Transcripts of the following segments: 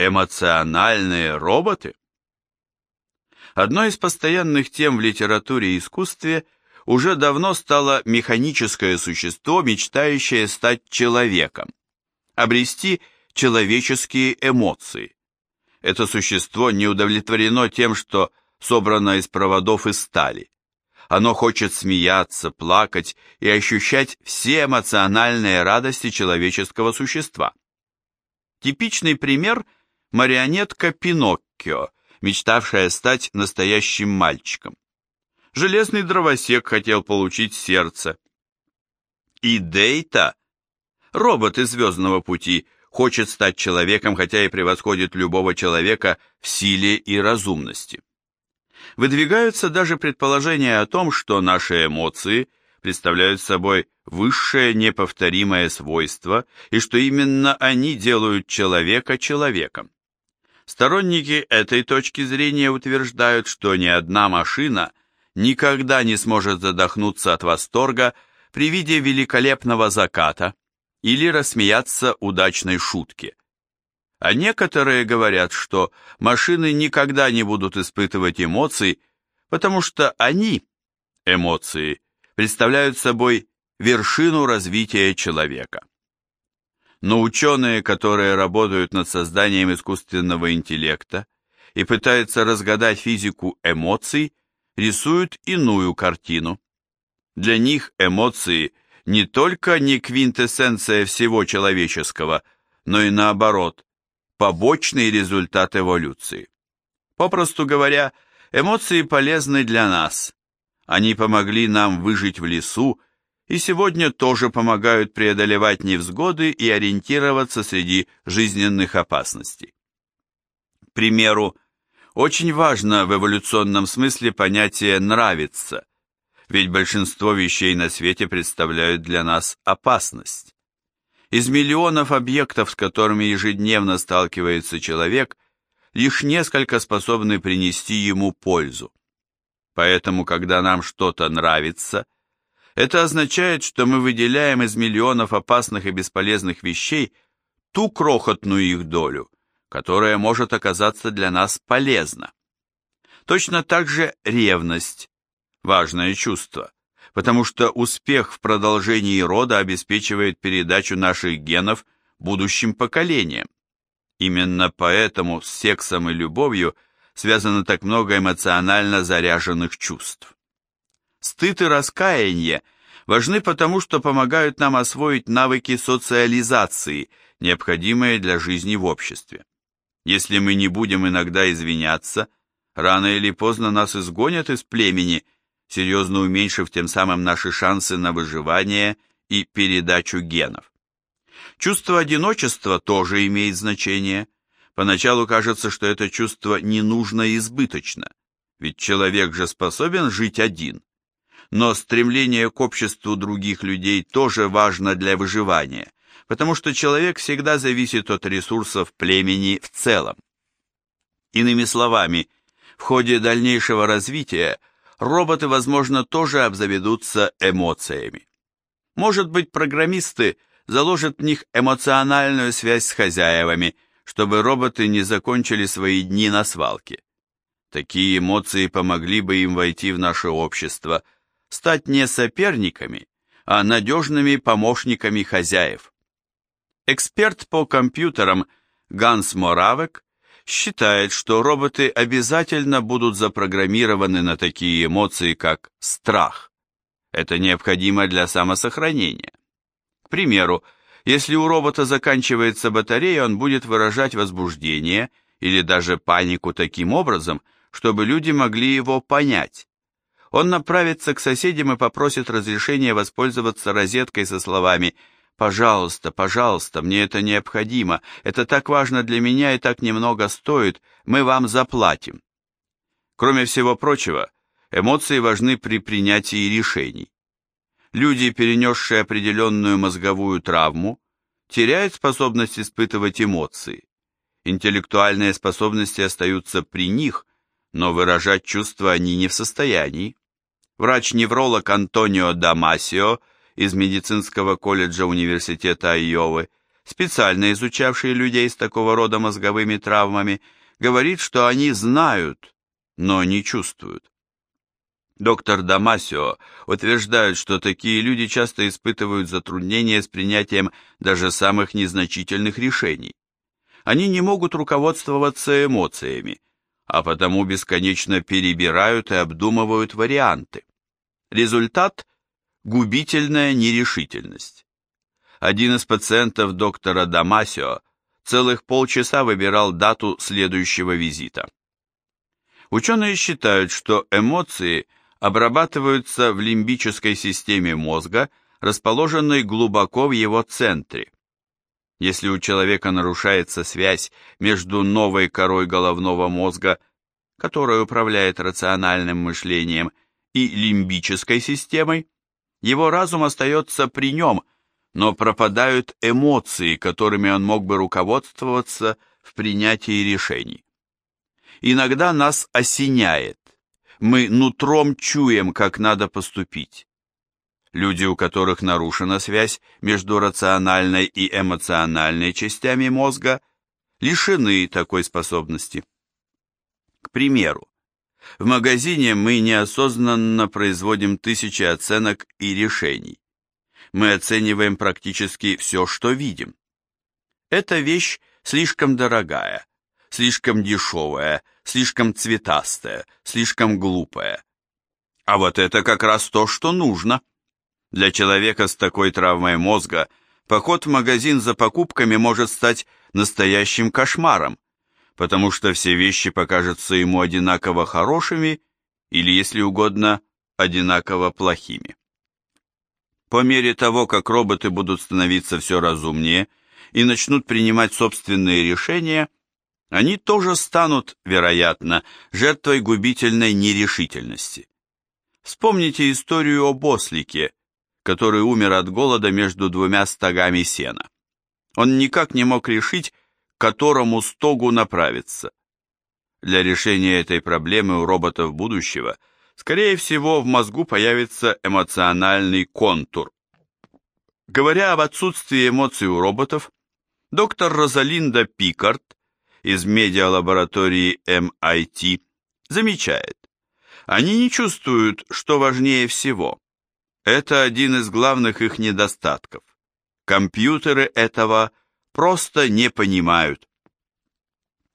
Эмоциональные роботы? Одной из постоянных тем в литературе и искусстве уже давно стало механическое существо, мечтающее стать человеком, обрести человеческие эмоции. Это существо не удовлетворено тем, что собрано из проводов и стали. Оно хочет смеяться, плакать и ощущать все эмоциональные радости человеческого существа. Типичный пример – марионетка Пиноккио, мечтавшая стать настоящим мальчиком. Железный дровосек хотел получить сердце. И Дейта, робот из «Звездного пути», хочет стать человеком, хотя и превосходит любого человека в силе и разумности. Выдвигаются даже предположения о том, что наши эмоции представляют собой высшее неповторимое свойство и что именно они делают человека человеком. Сторонники этой точки зрения утверждают, что ни одна машина никогда не сможет задохнуться от восторга при виде великолепного заката или рассмеяться удачной шутке. А некоторые говорят, что машины никогда не будут испытывать эмоций, потому что они, эмоции, представляют собой вершину развития человека но ученые, которые работают над созданием искусственного интеллекта и пытаются разгадать физику эмоций, рисуют иную картину. Для них эмоции не только не квинтэссенция всего человеческого, но и наоборот, побочный результат эволюции. Попросту говоря, эмоции полезны для нас. Они помогли нам выжить в лесу и сегодня тоже помогают преодолевать невзгоды и ориентироваться среди жизненных опасностей. К примеру, очень важно в эволюционном смысле понятие «нравится», ведь большинство вещей на свете представляют для нас опасность. Из миллионов объектов, с которыми ежедневно сталкивается человек, лишь несколько способны принести ему пользу. Поэтому, когда нам что-то нравится – это означает, что мы выделяем из миллионов опасных и бесполезных вещей ту крохотную их долю, которая может оказаться для нас полезна. Точно так же ревность – важное чувство, потому что успех в продолжении рода обеспечивает передачу наших генов будущим поколениям. Именно поэтому с сексом и любовью связано так много эмоционально заряженных чувств. Стыд и раскаяние важны потому, что помогают нам освоить навыки социализации, необходимые для жизни в обществе. Если мы не будем иногда извиняться, рано или поздно нас изгонят из племени, серьезно уменьшив тем самым наши шансы на выживание и передачу генов. Чувство одиночества тоже имеет значение. Поначалу кажется, что это чувство не нужно и избыточно, ведь человек же способен жить один но стремление к обществу других людей тоже важно для выживания, потому что человек всегда зависит от ресурсов племени в целом. Иными словами, в ходе дальнейшего развития роботы, возможно, тоже обзаведутся эмоциями. Может быть, программисты заложат в них эмоциональную связь с хозяевами, чтобы роботы не закончили свои дни на свалке. Такие эмоции помогли бы им войти в наше общество – стать не соперниками, а надежными помощниками хозяев. Эксперт по компьютерам Ганс Моравек считает, что роботы обязательно будут запрограммированы на такие эмоции, как страх. Это необходимо для самосохранения. К примеру, если у робота заканчивается батарея, он будет выражать возбуждение или даже панику таким образом, чтобы люди могли его понять. Он направится к соседям и попросит разрешения воспользоваться розеткой со словами «Пожалуйста, пожалуйста, мне это необходимо, это так важно для меня и так немного стоит, мы вам заплатим». Кроме всего прочего, эмоции важны при принятии решений. Люди, перенесшие определенную мозговую травму, теряют способность испытывать эмоции. Интеллектуальные способности остаются при них, но выражать чувства они не в состоянии. Врач-невролог Антонио Дамасио из медицинского колледжа университета Айовы специально изучавший людей с такого рода мозговыми травмами, говорит, что они знают, но не чувствуют. Доктор Дамасио утверждает, что такие люди часто испытывают затруднения с принятием даже самых незначительных решений. Они не могут руководствоваться эмоциями, а потому бесконечно перебирают и обдумывают варианты. Результат – губительная нерешительность. Один из пациентов доктора Дамасио целых полчаса выбирал дату следующего визита. Ученые считают, что эмоции обрабатываются в лимбической системе мозга, расположенной глубоко в его центре. Если у человека нарушается связь между новой корой головного мозга, которая управляет рациональным мышлением, и лимбической системой, его разум остается при нем, но пропадают эмоции, которыми он мог бы руководствоваться в принятии решений. Иногда нас осеняет, мы нутром чуем, как надо поступить. Люди, у которых нарушена связь между рациональной и эмоциональной частями мозга, лишены такой способности. К примеру, в магазине мы неосознанно производим тысячи оценок и решений. Мы оцениваем практически все, что видим. Эта вещь слишком дорогая, слишком дешевая, слишком цветастая, слишком глупая. А вот это как раз то, что нужно. Для человека с такой травмой мозга поход в магазин за покупками может стать настоящим кошмаром, потому что все вещи покажутся ему одинаково хорошими или, если угодно, одинаково плохими. По мере того, как роботы будут становиться все разумнее и начнут принимать собственные решения, они тоже станут, вероятно, жертвой губительной нерешительности. Вспомните историю об ослике, который умер от голода между двумя стогами сена. Он никак не мог решить, к которому стогу направиться. Для решения этой проблемы у роботов будущего, скорее всего, в мозгу появится эмоциональный контур. Говоря об отсутствии эмоций у роботов, доктор Розалинда Пикард из медиалаборатории MIT замечает, они не чувствуют, что важнее всего. Это один из главных их недостатков. Компьютеры этого просто не понимают.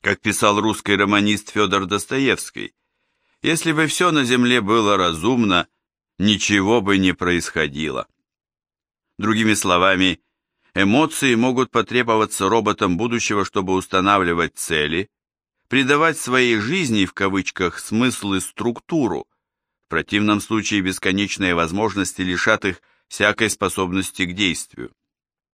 Как писал русский романист Федор Достоевский, если бы все на Земле было разумно, ничего бы не происходило. Другими словами, Эмоции могут потребоваться роботам будущего, чтобы устанавливать цели, придавать своей жизни, в кавычках, смысл и структуру. В противном случае бесконечные возможности лишат их всякой способности к действию.